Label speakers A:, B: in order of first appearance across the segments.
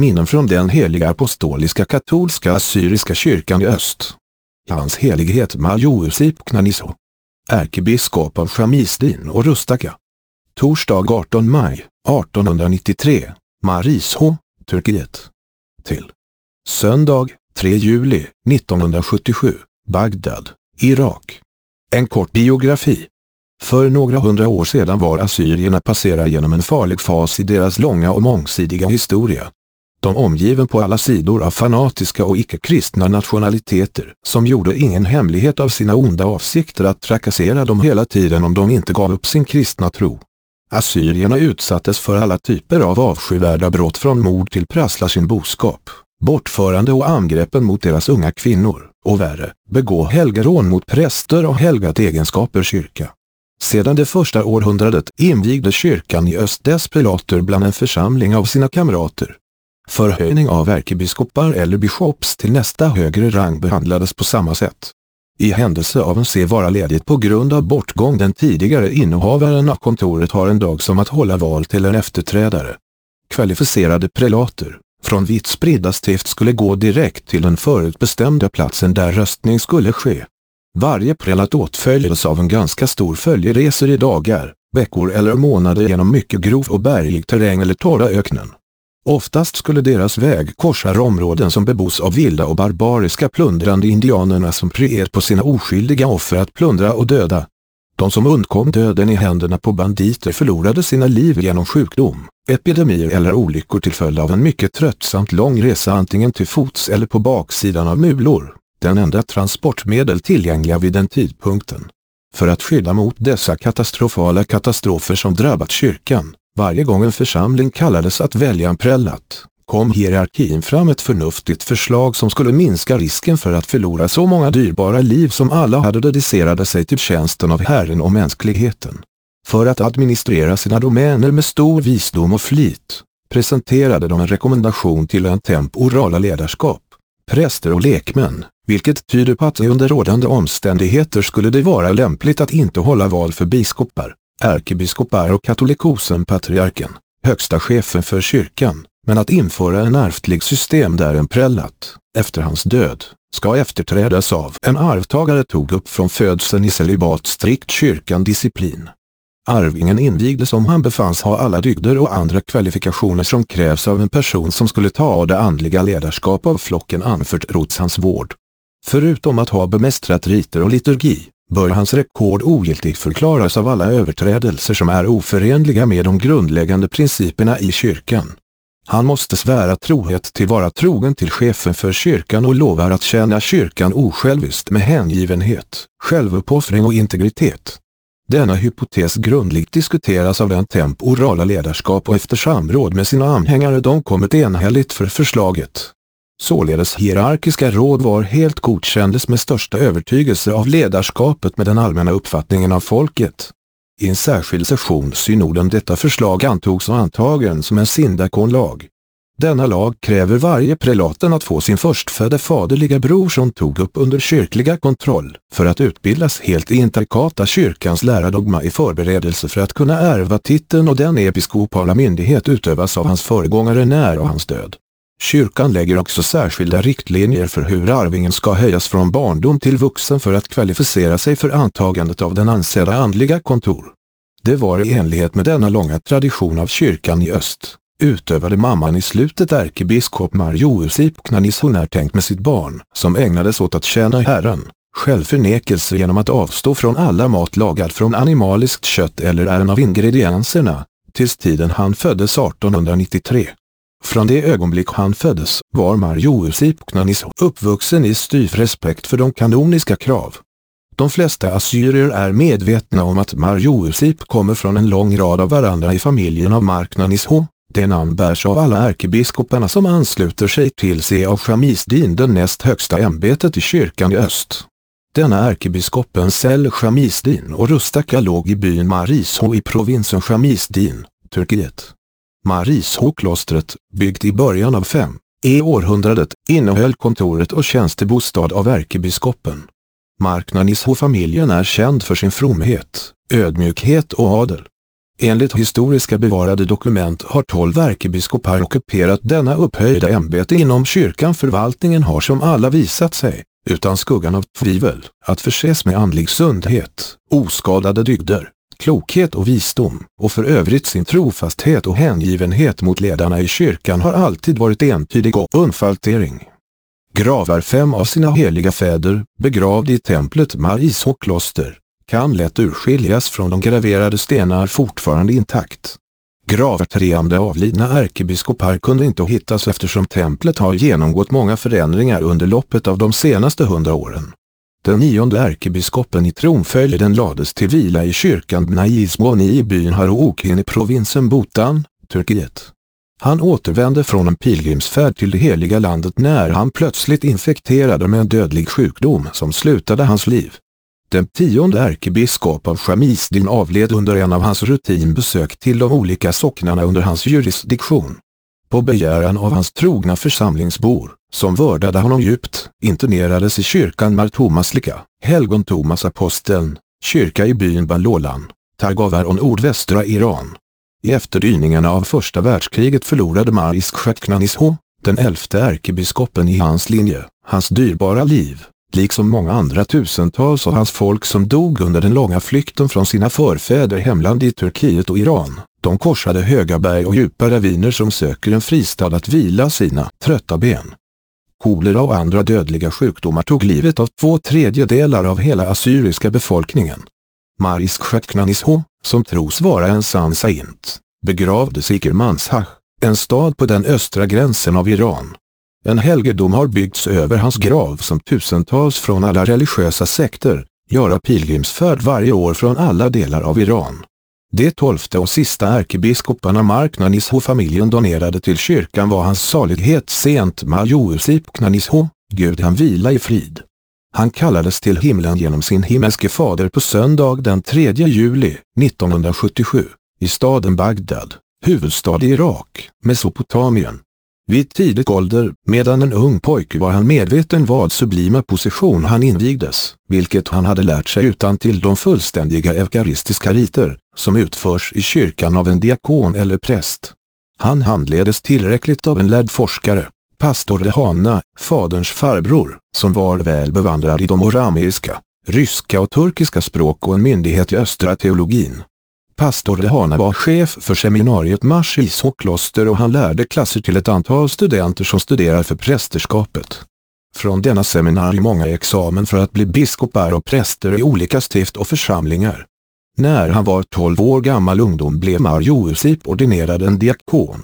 A: Minnen från den heliga apostoliska katolska assyriska kyrkan i öst. Hans helighet Marjosip Knaniso. Ärkebiskop av Shamisdin och Rustaka. Torsdag 18 maj 1893, Marisho, Turkiet. Till. Söndag 3 juli 1977, Bagdad, Irak. En kort biografi. För några hundra år sedan var assyrierna passera genom en farlig fas i deras långa och mångsidiga historia. De omgiven på alla sidor av fanatiska och icke-kristna nationaliteter som gjorde ingen hemlighet av sina onda avsikter att trakassera dem hela tiden om de inte gav upp sin kristna tro. Assyrierna utsattes för alla typer av avskyvärda brott från mord till prassla sin boskap, bortförande och angreppen mot deras unga kvinnor, och värre, begå helgerån mot präster och helgat egenskaper kyrka. Sedan det första århundradet invigde kyrkan i öst dess prelater bland en församling av sina kamrater. Förhöjning av ärkebiskopar eller bishops till nästa högre rang behandlades på samma sätt. I händelse av en se vara ledigt på grund av bortgång den tidigare innehavaren av kontoret har en dag som att hålla val till en efterträdare. Kvalificerade prelater, från vitt spridda stift skulle gå direkt till den förutbestämda platsen där röstning skulle ske. Varje prelat åtföljdes av en ganska stor följeresor i dagar, veckor eller månader genom mycket grov och bergig terräng eller torra öknen. Oftast skulle deras väg korsa områden som bebos av vilda och barbariska plundrande indianerna som pryr på sina oskyldiga offer att plundra och döda. De som undkom döden i händerna på banditer förlorade sina liv genom sjukdom, epidemier eller olyckor till följd av en mycket tröttsamt lång resa antingen till fots eller på baksidan av mulor, den enda transportmedel tillgängliga vid den tidpunkten. För att skydda mot dessa katastrofala katastrofer som drabbat kyrkan, varje gång en församling kallades att välja en prällat, kom hierarkin fram ett förnuftigt förslag som skulle minska risken för att förlora så många dyrbara liv som alla hade dedicerade sig till tjänsten av Herren och mänskligheten. För att administrera sina domäner med stor visdom och flit, presenterade de en rekommendation till en temporala ledarskap, präster och lekmän, vilket tyder på att under rådande omständigheter skulle det vara lämpligt att inte hålla val för biskopar, ärkebiskopar och katolikosen patriarken, högsta chefen för kyrkan, men att införa en ärftlig system där en prellat, efter hans död, ska efterträdas av en arvtagare tog upp från födseln i celibat strikt kyrkan disciplin. Arvingen invigdes om han befanns ha alla dygder och andra kvalifikationer som krävs av en person som skulle ta det andliga ledarskap av flocken anförtrotts hans vård. Förutom att ha bemästrat riter och liturgi, bör hans rekord ogiltigt förklaras av alla överträdelser som är oförenliga med de grundläggande principerna i kyrkan. Han måste svära trohet till vara trogen till chefen för kyrkan och lovar att tjäna kyrkan osjälviskt med hängivenhet, självuppoffring och integritet. Denna hypotes grundligt diskuteras av den temporala ledarskap och efter samråd med sina anhängare de kommit enhälligt för förslaget. Således hierarkiska råd var helt godkändes med största övertygelse av ledarskapet med den allmänna uppfattningen av folket. I en särskild session synoden detta förslag antogs och antagen som en sindakonlag. Denna lag kräver varje prelaten att få sin förstfödde faderliga bror som tog upp under kyrkliga kontroll för att utbildas helt i intrikata kyrkans läradogma i förberedelse för att kunna ärva titeln och den episkopala myndighet utövas av hans föregångare när och hans död. Kyrkan lägger också särskilda riktlinjer för hur arvingen ska höjas från barndom till vuxen för att kvalificera sig för antagandet av den ansedda andliga kontor. Det var i enlighet med denna långa tradition av kyrkan i öst, utövade mamman i slutet ärkebiskop Marjosip Knanishon tänkt med sitt barn, som ägnades åt att tjäna Herren, självförnekelse genom att avstå från alla mat lagad från animaliskt kött eller en av ingredienserna, tills tiden han föddes 1893. Från det ögonblick han föddes var Marjosip Knaniso uppvuxen i styv respekt för de kanoniska krav. De flesta assyrier är medvetna om att Marjousip kommer från en lång rad av varandra i familjen av Marknanisho. Det namn bärs av alla ärkebiskoparna som ansluter sig till Se av Shamisdin den näst högsta ämbetet i kyrkan i öst. Denna ärkebiskopen Sel Shamisdin och Rustaka låg i byn Marisho i provinsen Shamisdin, Turkiet. Marishåklostret, byggt i början av 5 e århundradet, innehöll kontoret och tjänstebostad av ärkebiskopen. Marknanisho-familjen är känd för sin fromhet, ödmjukhet och adel. Enligt historiska bevarade dokument har tolv ärkebiskopar ockuperat denna upphöjda ämbete inom kyrkan. Förvaltningen har som alla visat sig, utan skuggan av tvivel, att förses med andlig sundhet, oskadade dygder, klokhet och visdom, och för övrigt sin trofasthet och hängivenhet mot ledarna i kyrkan har alltid varit entydig och undfaltering. Gravar fem av sina heliga fäder, begravd i templet Mariså kloster, kan lätt urskiljas från de graverade stenar fortfarande intakt. Gravar treande avlidna ärkebiskopar kunde inte hittas eftersom templet har genomgått många förändringar under loppet av de senaste hundra åren. Den nionde ärkebiskopen i tronföljden lades till vila i kyrkan Bnaizmoni i byn Haroukin i provinsen Botan, Turkiet. Han återvände från en pilgrimsfärd till det heliga landet när han plötsligt infekterade med en dödlig sjukdom som slutade hans liv. Den tionde ärkebiskop av Shamisdin avled under en av hans rutinbesök till de olika socknarna under hans jurisdiktion. På begäran av hans trogna församlingsbor, som vördade honom djupt, internerades i kyrkan Mar Tomaslika, helgon Thomas aposteln, kyrka i byn Balolan, Targavaron nordvästra Iran. I efterdyningarna av första världskriget förlorade Marisk Shetknanisho, den elfte ärkebiskopen i hans linje, hans dyrbara liv, liksom många andra tusentals av hans folk som dog under den långa flykten från sina förfäder hemland i Turkiet och Iran. De korsade höga berg och djupa raviner som söker en fristad att vila sina trötta ben. Kolera och andra dödliga sjukdomar tog livet av två tredjedelar av hela assyriska befolkningen. Marisk Shetknanisho, som tros vara en sann saint, begravdes i Kermanshah, en stad på den östra gränsen av Iran. En helgedom har byggts över hans grav som tusentals från alla religiösa sekter, göra pilgrimsfärd varje år från alla delar av Iran. De tolfte och sista ärkebiskoparna Marknanisho-familjen donerade till kyrkan var hans salighet sent Majousip Knanisho, Gud han vila i frid. Han kallades till himlen genom sin himmelske fader på söndag den 3 juli 1977, i staden Bagdad, huvudstad i Irak, Mesopotamien. Vid tidig ålder, medan en ung pojke var han medveten vad sublima position han invigdes, vilket han hade lärt sig utan till de fullständiga eukaristiska riter, som utförs i kyrkan av en diakon eller präst. Han handledes tillräckligt av en lärd forskare, pastor Rehana, faderns farbror, som var väl bevandrad i de orameiska, ryska och turkiska språk och en myndighet i östra teologin. Pastor Dehana var chef för seminariet Mars i kloster och han lärde klasser till ett antal studenter som studerar för prästerskapet. Från denna seminarium många examen för att bli biskopar och präster i olika stift och församlingar. När han var 12 år gammal ungdom blev Mario Usip ordinerad en diakon.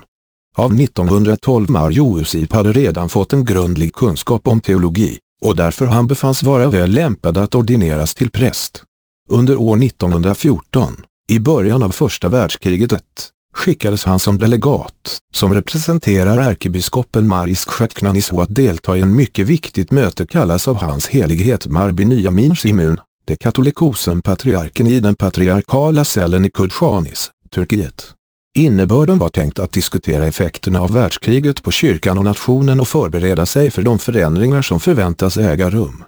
A: Av 1912 Mario Usip hade redan fått en grundlig kunskap om teologi, och därför han befanns vara väl lämpad att ordineras till präst. Under år 1914, i början av första världskriget skickades han som delegat, som representerar ärkebiskopen Marisk Shetknanisho att delta i en mycket viktigt möte kallas av hans helighet Marbi Nyamin Simun, det katolikosen patriarken i den patriarkala cellen i Kudshanis, Turkiet. Innebörden var tänkt att diskutera effekterna av världskriget på kyrkan och nationen och förbereda sig för de förändringar som förväntas äga rum.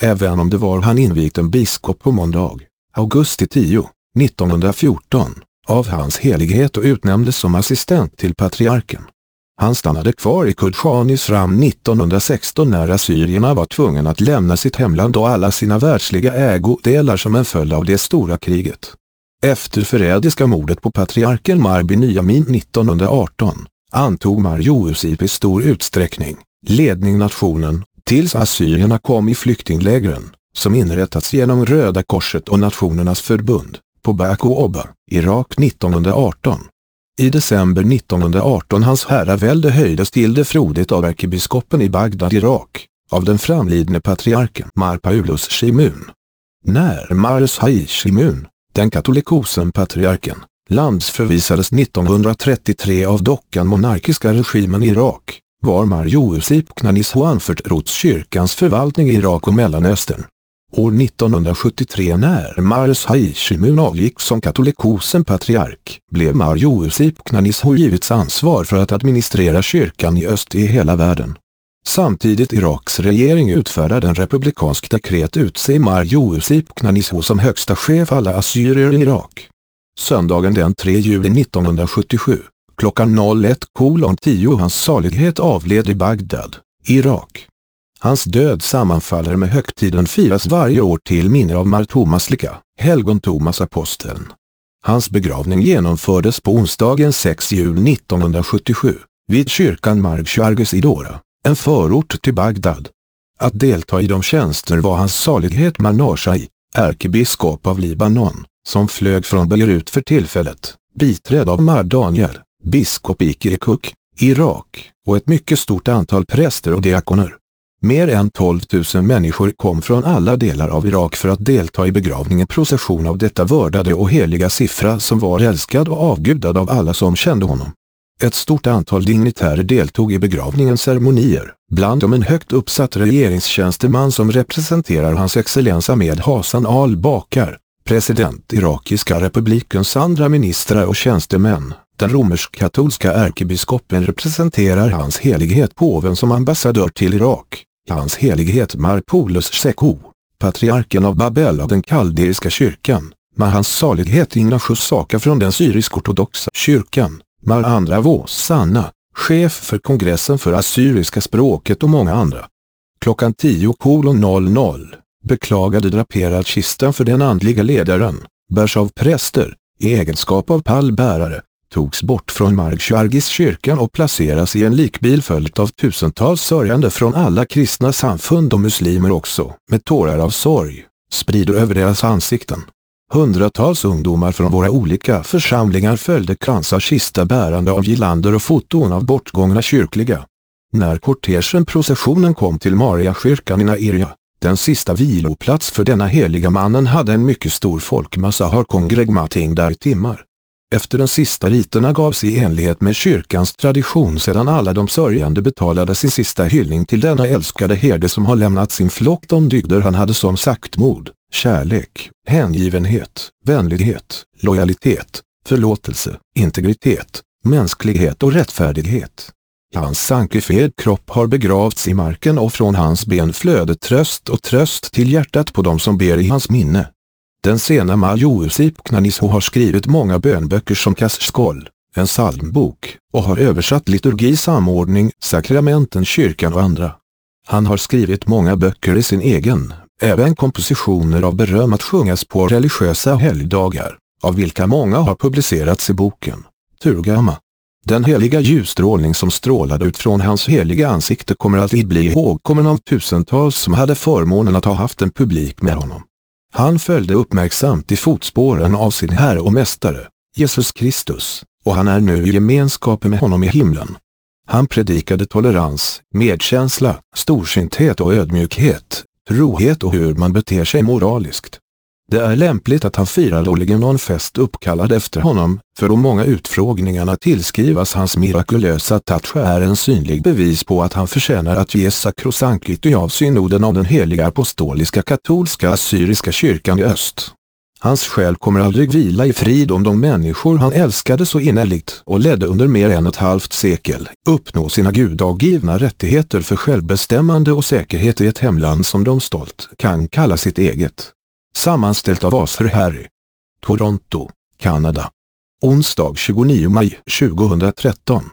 A: Även om det var han invigt en biskop på måndag, augusti 10, 1914, av hans helighet och utnämndes som assistent till patriarken. Han stannade kvar i Kurdjanis fram 1916 när assyrierna var tvungna att lämna sitt hemland och alla sina världsliga ägodelar som en följd av det stora kriget. Efter förrädiska mordet på patriarken Marbi Nyamin 1918 antog Mar i stor utsträckning ledning nationen tills assyrierna kom i flyktinglägren som inrättats genom Röda Korset och Nationernas förbund på Baku Oba, Irak 1918. I december 1918 hans herravälde höjdes till det frodigt av ärkebiskopen i Bagdad, Irak, av den framlidne patriarken Mar Paulus Shimun. När Mars Hai Shimun, den katolikosen patriarken, landsförvisades 1933 av dockan monarkiska regimen i Irak, var Mar Jousip Knanisho kyrkans förvaltning i Irak och Mellanöstern. År 1973 när Mars Haishimun avgick som katolikosen patriark blev Mar Jousip givits ansvar för att administrera kyrkan i öst i hela världen. Samtidigt Iraks regering utfärdade en republikansk dekret utse Mar Jousip som högsta chef alla assyrier i Irak. Söndagen den 3 juli 1977, klockan 01.10 hans salighet avled i Bagdad, Irak. Hans död sammanfaller med högtiden firas varje år till minne av Mar Thomas Lika, helgon Thomas aposteln. Hans begravning genomfördes på onsdagen 6 jul 1977, vid kyrkan Margsharges i Dora, en förort till Bagdad. Att delta i de tjänster var hans salighet Manashai, ärkebiskop av Libanon, som flög från Beirut för tillfället, biträdd av Mar Daniel, biskop i Kirkuk, Irak, och ett mycket stort antal präster och diakoner. Mer än 12 000 människor kom från alla delar av Irak för att delta i begravningen procession av detta vördade och heliga siffra som var älskad och avgudad av alla som kände honom. Ett stort antal dignitärer deltog i begravningens ceremonier, bland dem en högt uppsatt regeringstjänsteman som representerar hans excellens Ahmed Hassan al-Bakar, president Irakiska republikens andra ministrar och tjänstemän. Den romersk-katolska ärkebiskopen representerar hans helighet påven som ambassadör till Irak. Hans helighet Marpolus Seko, patriarken av Babel av den kaldeiska kyrkan, med hans salighet Ignatius Saka från den syrisk-ortodoxa kyrkan, med Andra Våsanna, chef för kongressen för assyriska språket och många andra. Klockan 10.00 beklagade draperad kistan för den andliga ledaren, bärs av präster, i egenskap av pallbärare, togs bort från Margshargis kyrkan och placeras i en likbil följt av tusentals sörjande från alla kristna samfund och muslimer också, med tårar av sorg, sprider över deras ansikten. Hundratals ungdomar från våra olika församlingar följde kransar kista bärande av Gillander och foton av bortgångna kyrkliga. När kortegen processionen kom till Mariakyrkan i Nairia, den sista viloplats för denna heliga mannen hade en mycket stor folkmassa har kongregmating där i timmar. Efter de sista riterna gavs i enlighet med kyrkans tradition sedan alla de sörjande betalade sin sista hyllning till denna älskade herde som har lämnat sin flock de dygder han hade som saktmod, kärlek, hängivenhet, vänlighet, lojalitet, förlåtelse, integritet, mänsklighet och rättfärdighet. Hans sankefed kropp har begravts i marken och från hans ben flöde tröst och tröst till hjärtat på dem som ber i hans minne. Den sena Majusip Knaniso har skrivit många bönböcker som Kasskol, en psalmbok, och har översatt liturgi, samordning, sakramenten, kyrkan och andra. Han har skrivit många böcker i sin egen, även kompositioner av beröm att sjungas på religiösa helgdagar, av vilka många har publicerats i boken Turgama. Den heliga ljusstrålning som strålade ut från hans heliga ansikte kommer alltid bli ihågkommen av tusentals som hade förmånen att ha haft en publik med honom. Han följde uppmärksamt i fotspåren av sin Herre och Mästare, Jesus Kristus, och han är nu i gemenskap med honom i himlen. Han predikade tolerans, medkänsla, storsynthet och ödmjukhet, trohet och hur man beter sig moraliskt. Det är lämpligt att han firar årligen någon fest uppkallad efter honom, för de många utfrågningarna tillskrivas hans mirakulösa touch är en synlig bevis på att han förtjänar att ges sakrosankt av synoden av den heliga apostoliska katolska assyriska kyrkan i öst. Hans själ kommer aldrig vila i frid om de människor han älskade så innerligt och ledde under mer än ett halvt sekel uppnå sina gudagivna rättigheter för självbestämmande och säkerhet i ett hemland som de stolt kan kalla sitt eget. Sammanställt av Aser Harry. Toronto, Kanada. Onsdag 29 maj 2013.